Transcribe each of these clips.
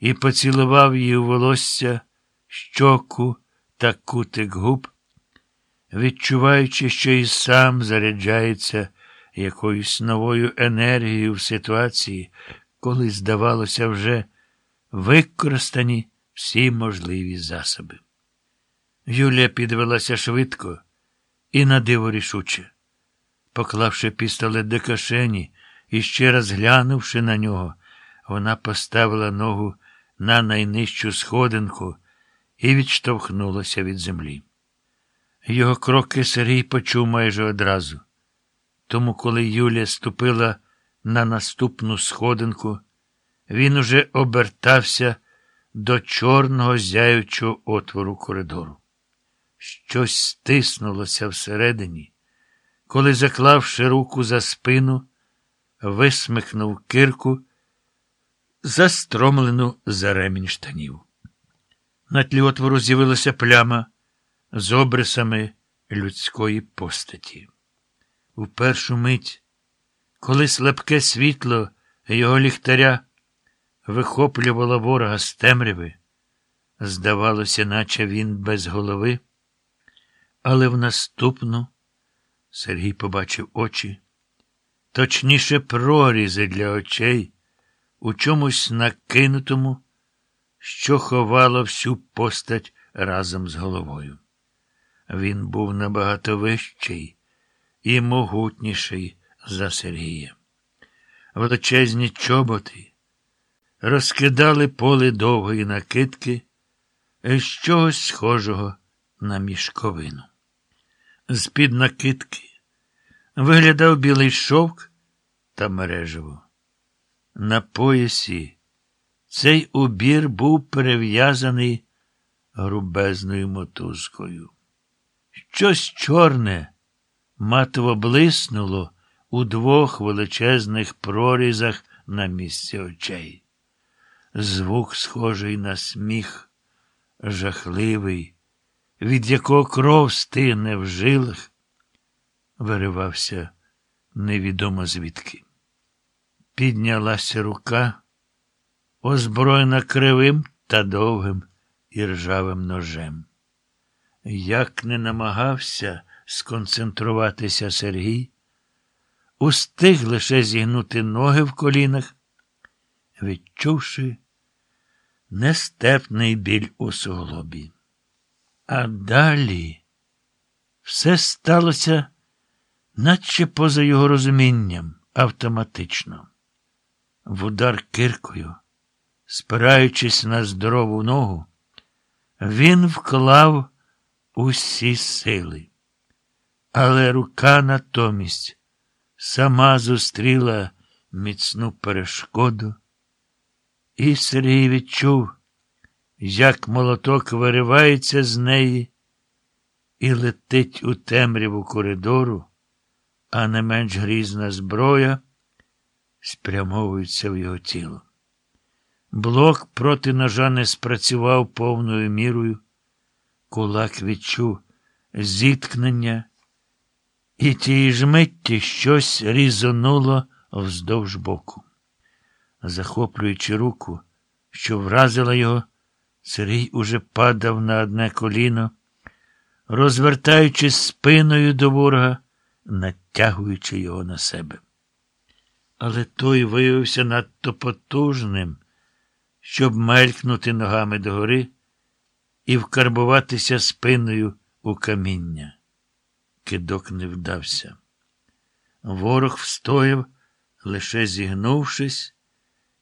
і поцілував її у волосся, щоку та кутик губ, відчуваючи, що і сам заряджається якоюсь новою енергією в ситуації, коли, здавалося, вже використані всі можливі засоби. Юлія підвелася швидко і на диво рішуче. Поклавши пістолет до кишені і ще раз глянувши на нього, вона поставила ногу на найнижчу сходинку і відштовхнулася від землі. Його кроки Сергій почув майже одразу. Тому, коли Юлія ступила на наступну сходинку, він уже обертався до чорного зяючого отвору коридору. Щось стиснулося всередині, коли, заклавши руку за спину, висмикнув кирку, застромлену за ремінь штанів. На тлі отвору з'явилася пляма з обрисами людської постаті. У першу мить, коли слабке світло його ліхтаря вихоплювало ворога з темряви, здавалося, наче він без голови, але в наступну Сергій побачив очі, точніше, прорізи для очей у чомусь накинутому, що ховало всю постать разом з головою. Він був набагато вищий і могутніший за Сергія. Величезні чоботи розкидали поле довгої накидки з чогось схожого на мішковину. З-під накидки виглядав білий шовк та мережево. На поясі цей убір був перев'язаний грубезною мотузкою. Щось чорне матово блиснуло у двох величезних прорізах на місці очей. Звук, схожий на сміх, жахливий, від якого кров стигне в жилах, виривався невідомо звідки. Піднялася рука, озброєна кривим та довгим і ржавим ножем. Як не намагався сконцентруватися Сергій, устиг лише зігнути ноги в колінах, відчувши нестепний біль у суглобі. А далі все сталося, наче поза його розумінням, автоматично. В удар киркою, спираючись на здорову ногу, він вклав усі сили. Але рука натомість сама зустріла міцну перешкоду, і Сергій відчув, як молоток виривається з неї і летить у темряву коридору, а не менш грізна зброя спрямовується в його тіло. Блок проти ножа не спрацював повною мірою. Кулак відчув зіткнення, і тієї ж митті щось різонуло вздовж боку. Захоплюючи руку, що вразила його, Сергій уже падав на одне коліно, розвертаючись спиною до ворога, натягуючи його на себе. Але той виявився надто потужним, щоб мелькнути ногами догори і вкарбуватися спиною у каміння. Кидок не вдався. Ворог встояв, лише зігнувшись,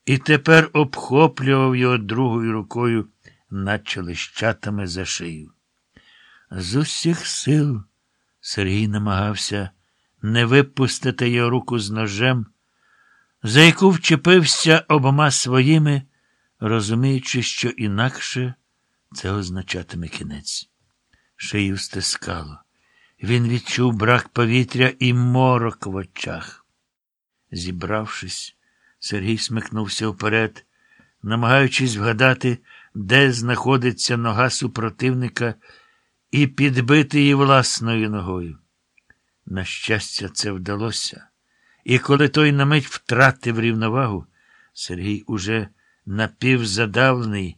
і тепер обхоплював його другою рукою, наче лищатами за шию. З усіх сил Сергій намагався не випустити його руку з ножем, за яку вчепився обома своїми, розуміючи, що інакше це означатиме кінець. Шию стискало. Він відчув брак повітря і морок в очах. Зібравшись, Сергій смикнувся вперед, намагаючись вгадати, де знаходиться нога супротивника, і підбити її власною ногою. На щастя, це вдалося. І коли той на мить втратив рівновагу, Сергій уже напівзадавлений,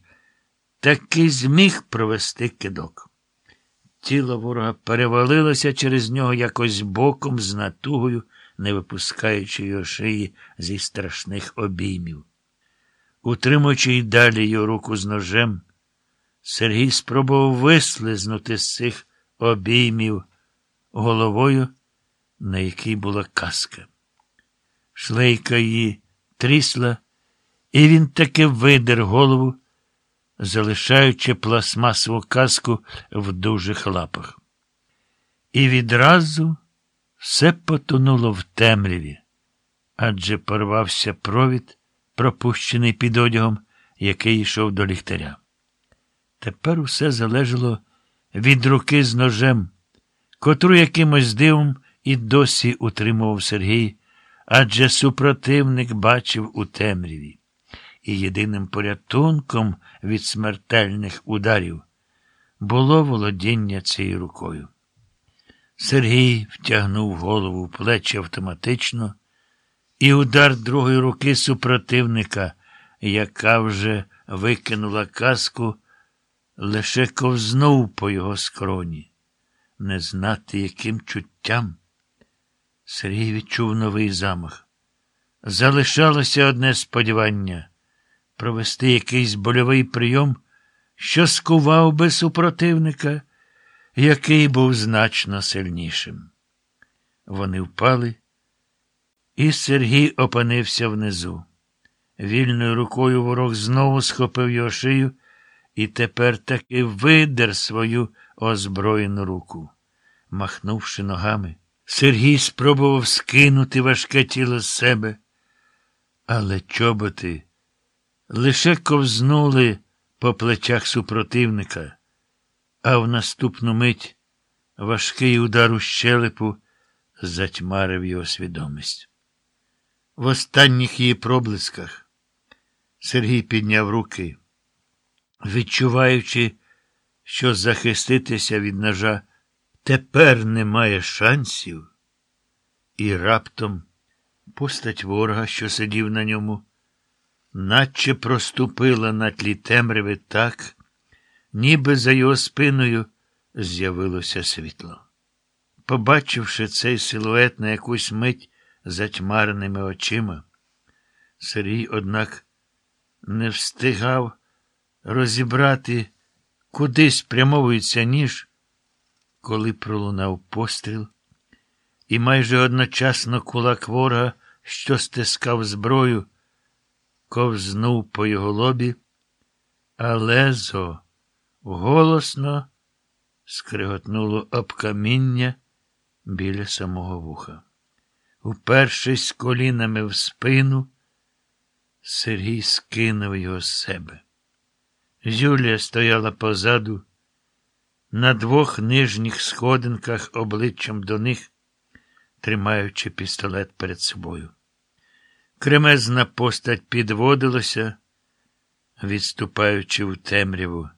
таки зміг провести кидок. Тіло ворога перевалилося через нього якось боком з натугою, не випускаючи його шиї зі страшних обіймів. Утримуючи й далі його руку з ножем, Сергій спробував вислизнути з цих обіймів головою, на якій була каска. Шлейка її трісла, і він таки видер голову, залишаючи пластмасову каску в дужих лапах. І відразу все потонуло в темряві, адже порвався провід, пропущений під одягом, який йшов до ліхтаря. Тепер усе залежало від руки з ножем, котру якимось дивом і досі утримував Сергій, адже супротивник бачив у темряві. І єдиним порятунком від смертельних ударів було володіння цією рукою. Сергій втягнув голову в плечі автоматично, і удар другої руки супротивника, яка вже викинула каску, лише ковзнув по його скроні. Не знати, яким чуттям. Сергій відчув новий замах. Залишалося одне сподівання провести якийсь больовий прийом, що скував би супротивника, який був значно сильнішим. Вони впали, і Сергій опинився внизу. Вільною рукою ворог знову схопив його шию і тепер таки видер свою озброєну руку. Махнувши ногами, Сергій спробував скинути важке тіло з себе, але чоботи лише ковзнули по плечах супротивника, а в наступну мить важкий удар у щелепу затьмарив його свідомість. В останніх її проблисках Сергій підняв руки, відчуваючи, що захиститися від ножа тепер немає шансів, і раптом постать ворога, що сидів на ньому, наче проступила на тлі темряви так, ніби за його спиною з'явилося світло. Побачивши цей силует на якусь мить затьмареними очима, Сергій, однак, не встигав розібрати, куди спрямовується ніж, коли пролунав постріл, і майже одночасно кулак ворога, що стискав зброю, ковзнув по його лобі, а лезо голосно скриготнуло об каміння біля самого вуха. Упершись колінами в спину, Сергій скинув його з себе. Юлія стояла позаду, на двох нижніх сходинках обличчям до них, тримаючи пістолет перед собою. Кремезна постать підводилася, відступаючи в темряву.